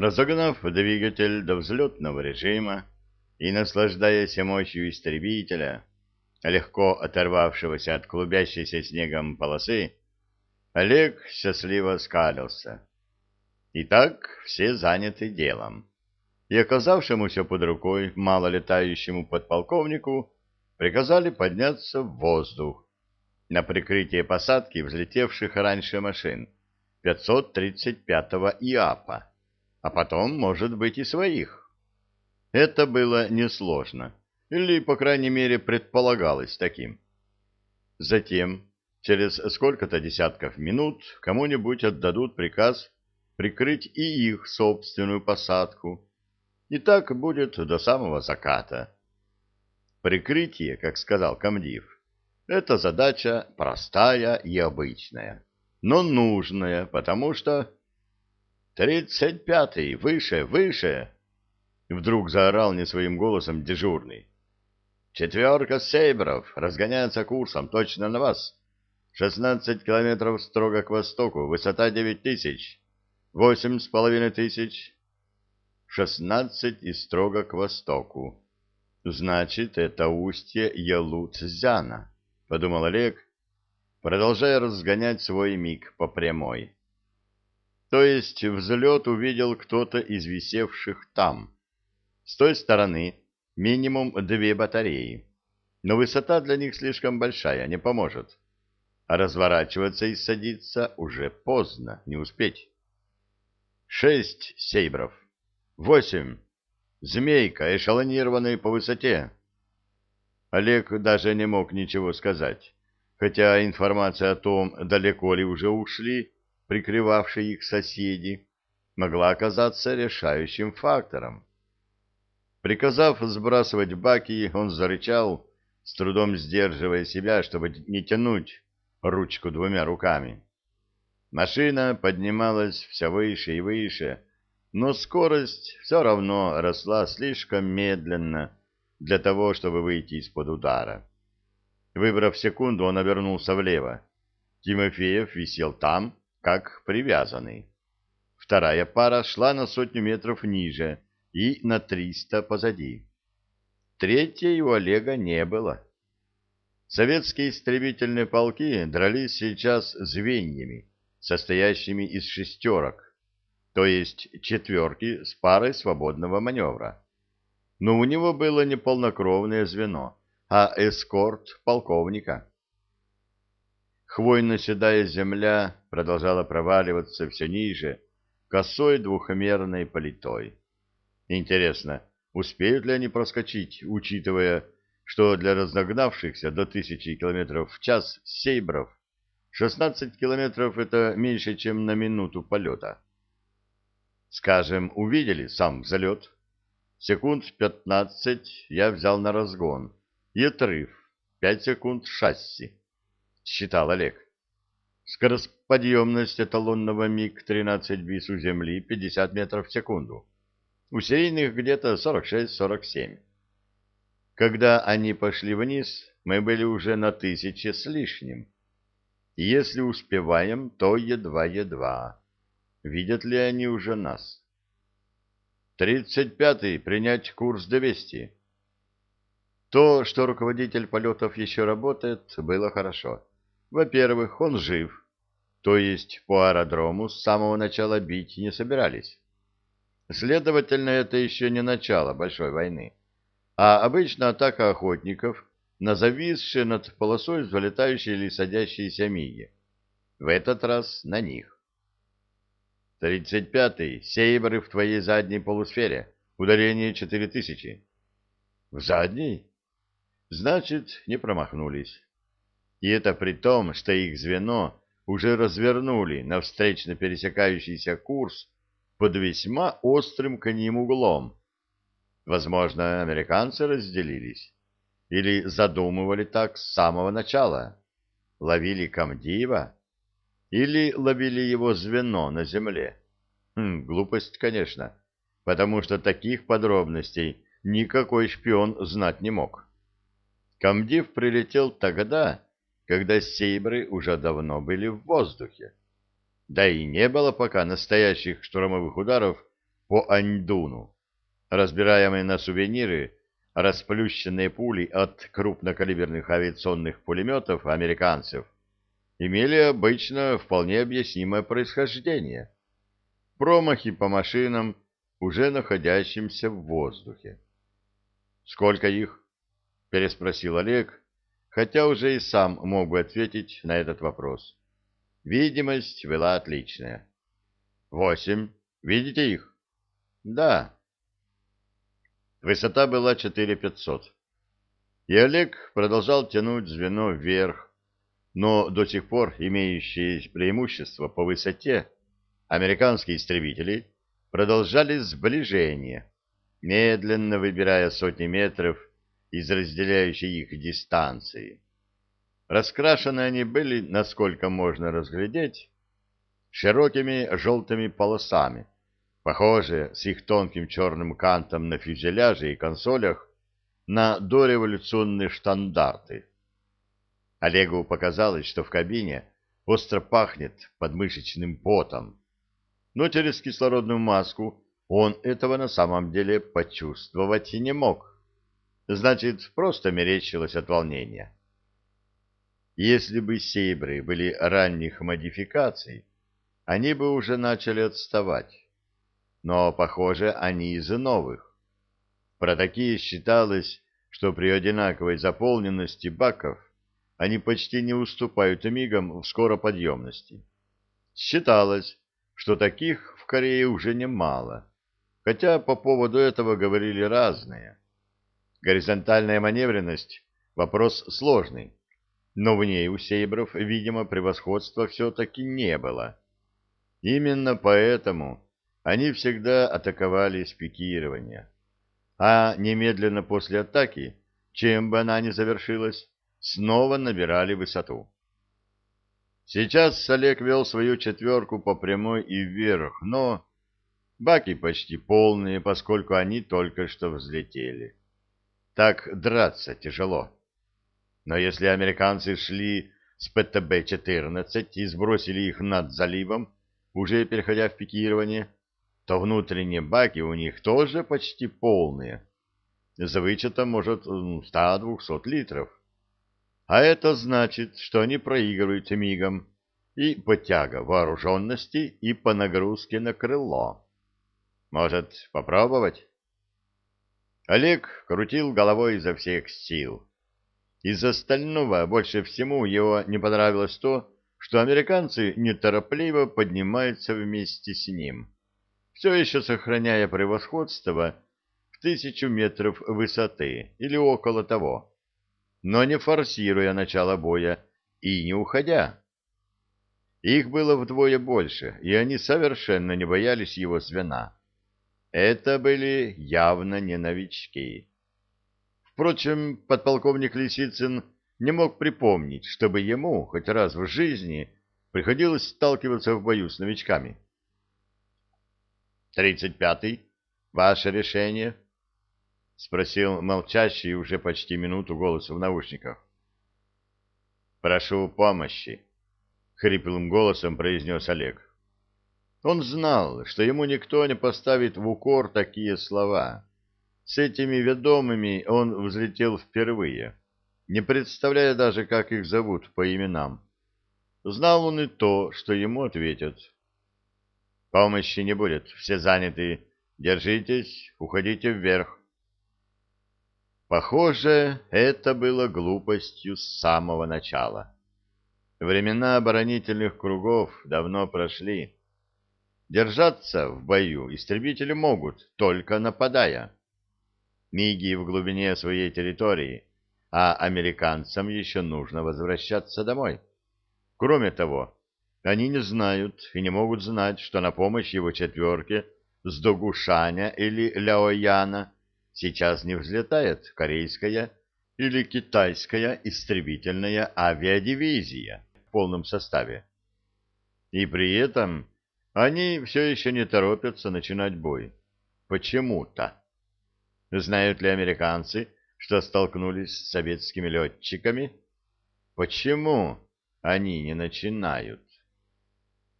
Разогнав двигатель до взлетного режима и наслаждаясь мощью истребителя, легко оторвавшегося от клубящейся снегом полосы, Олег счастливо скалился. Итак, все заняты делом. И оказавшемуся под рукой малолетающему подполковнику приказали подняться в воздух на прикрытие посадки взлетевших раньше машин 535-го ИАПа, а потом, может быть, и своих. Это было несложно, или, по крайней мере, предполагалось таким. Затем, через сколько-то десятков минут, кому-нибудь отдадут приказ прикрыть и их собственную посадку, и так будет до самого заката. Прикрытие, как сказал комдив, это задача простая и обычная, но нужная, потому что... «Тридцать пятый! Выше! Выше!» Вдруг заорал не своим голосом дежурный. «Четверка сейбров разгоняется курсом точно на вас. Шестнадцать километров строго к востоку, высота девять тысяч. Восемь с половиной тысяч. Шестнадцать и строго к востоку. Значит, это устье Ялуцзяна, — подумал Олег, продолжая разгонять свой миг по прямой. То есть взлет увидел кто-то из висевших там. С той стороны минимум две батареи. Но высота для них слишком большая, не поможет. А разворачиваться и садиться уже поздно, не успеть. Шесть сейбров. Восемь. Змейка, эшелонированный по высоте. Олег даже не мог ничего сказать, хотя информация о том, далеко ли уже ушли, прикрывавшие их соседи, могла оказаться решающим фактором. Приказав сбрасывать баки, он зарычал, с трудом сдерживая себя, чтобы не тянуть ручку двумя руками. Машина поднималась все выше и выше, но скорость все равно росла слишком медленно для того, чтобы выйти из-под удара. Выбрав секунду, он обернулся влево. Тимофеев висел там, как привязанный. Вторая пара шла на сотню метров ниже и на триста позади. Третьей у Олега не было. Советские истребительные полки дрались сейчас звеньями, состоящими из шестерок, то есть четверки с парой свободного маневра. Но у него было не полнокровное звено, а эскорт полковника. Хвойно-седая земля продолжала проваливаться все ниже, косой двухмерной политой. Интересно, успеют ли они проскочить, учитывая, что для разогнавшихся до тысячи километров в час сейбров 16 километров — это меньше, чем на минуту полета. Скажем, увидели сам взлет. Секунд 15 я взял на разгон. И отрыв. 5 секунд шасси. Считал Олег. Скоросподъемность эталонного МиГ-13 БИС у Земли 50 метров в секунду. У серийных где-то 46-47. Когда они пошли вниз, мы были уже на тысяче с лишним. Если успеваем, то едва-едва. Видят ли они уже нас? Тридцать пятый. Принять курс 200. То, что руководитель полетов еще работает, было хорошо. Во-первых, он жив, то есть по аэродрому с самого начала бить не собирались. Следовательно, это еще не начало большой войны, а обычно атака охотников на зависшие над полосой взлетающие или садящиеся миги. В этот раз на них. «Тридцать пятый. Сейбры в твоей задней полусфере. Ударение четыре тысячи». «В задней?» «Значит, не промахнулись». И это при том, что их звено уже развернули на встречно пересекающийся курс под весьма острым к ним углом. Возможно, американцы разделились. Или задумывали так с самого начала? Ловили комдива? Или ловили его звено на земле? Хм, глупость, конечно, потому что таких подробностей никакой шпион знать не мог. Комдив прилетел тогда, когда сейбры уже давно были в воздухе. Да и не было пока настоящих штурмовых ударов по Аньдуну, разбираемые на сувениры расплющенные пули от крупнокалиберных авиационных пулеметов американцев имели обычно вполне объяснимое происхождение. Промахи по машинам, уже находящимся в воздухе. «Сколько их?» — переспросил Олег, хотя уже и сам мог бы ответить на этот вопрос. Видимость была отличная. «Восемь. Видите их?» «Да», Высота была 4500. И Олег продолжал тянуть звено вверх, но до сих пор имеющие преимущество по высоте американские истребители продолжали сближение, медленно выбирая сотни метров из разделяющей их дистанции. Раскрашены они были, насколько можно разглядеть, широкими желтыми полосами, похожие с их тонким черным кантом на фюзеляже и консолях на дореволюционные штандарты. Олегу показалось, что в кабине остро пахнет подмышечным потом, но через кислородную маску он этого на самом деле почувствовать и не мог. Значит, просто мерещилось от волнения. Если бы сейбры были ранних модификаций, они бы уже начали отставать но, похоже, они из новых. Про такие считалось, что при одинаковой заполненности баков они почти не уступают мигам в скороподъемности. Считалось, что таких в Корее уже немало, хотя по поводу этого говорили разные. Горизонтальная маневренность — вопрос сложный, но в ней у сейбров, видимо, превосходства все-таки не было. Именно поэтому они всегда атаковали с пикирования. А немедленно после атаки, чем бы она ни завершилась, снова набирали высоту. Сейчас Олег вел свою четверку по прямой и вверх, но баки почти полные, поскольку они только что взлетели. Так драться тяжело. Но если американцы шли с ПТБ-14 и сбросили их над заливом, уже переходя в пикирование, то внутренние баки у них тоже почти полные, за вычетом, может, 100-200 литров. А это значит, что они проигрывают мигом и по тяга вооруженности, и по нагрузке на крыло. Может, попробовать? Олег крутил головой изо всех сил. Из остального больше всему его не понравилось то, что американцы неторопливо поднимаются вместе с ним все еще сохраняя превосходство в тысячу метров высоты или около того, но не форсируя начало боя и не уходя. Их было вдвое больше, и они совершенно не боялись его звена. Это были явно не новички. Впрочем, подполковник Лисицын не мог припомнить, чтобы ему хоть раз в жизни приходилось сталкиваться в бою с новичками. Тридцать пятый. Ваше решение? — спросил молчащий уже почти минуту голос в наушниках. — Прошу помощи, — хриплым голосом произнес Олег. Он знал, что ему никто не поставит в укор такие слова. С этими ведомыми он взлетел впервые, не представляя даже, как их зовут по именам. Знал он и то, что ему ответят. Помощи не будет, все заняты. Держитесь, уходите вверх. Похоже, это было глупостью с самого начала. Времена оборонительных кругов давно прошли. Держаться в бою истребители могут, только нападая. Миги в глубине своей территории, а американцам еще нужно возвращаться домой. Кроме того, они не знают и не могут знать, что на помощь его четверке с Догушаня или Ляояна сейчас не взлетает корейская или китайская истребительная авиадивизия в полном составе. И при этом они все еще не торопятся начинать бой. Почему-то. Знают ли американцы, что столкнулись с советскими летчиками? Почему они не начинают?